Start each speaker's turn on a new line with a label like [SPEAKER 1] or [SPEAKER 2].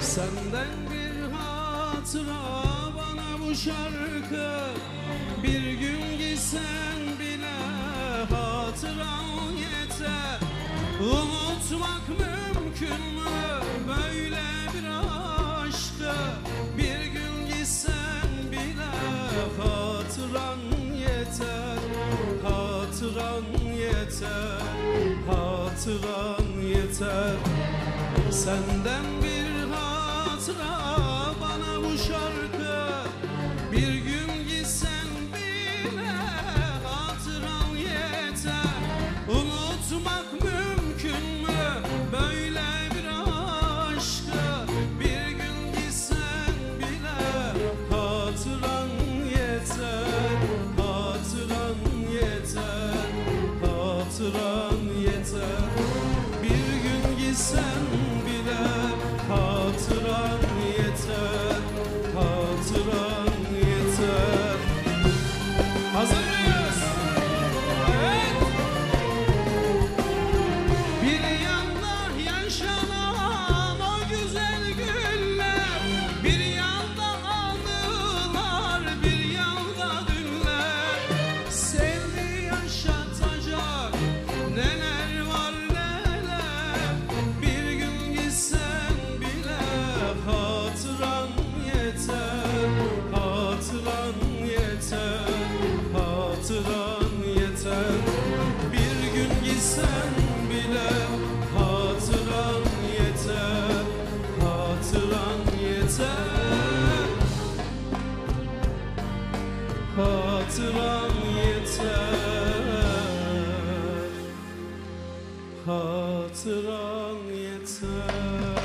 [SPEAKER 1] Senden bir hatıra bana bu şarkı. Bir gün gitsen bile hatıran yeter. Unutmak mümkün mü? Böyle bir aşkı. Bir gün gitsen bile hatıran yeter. Hatıran yeter. Hatıran yeter. Senden bir hatıra bana bu şarkı. Bir gün gitsen bile hatıran yeter. Unutmak mümkün mü? Böyle bir aşkı. Bir gün gitsen bile hatıran yeter. Hatıran yeter. Hatıran yeter. Bir gün gitsen hatıran yeter. Hatıran yeter.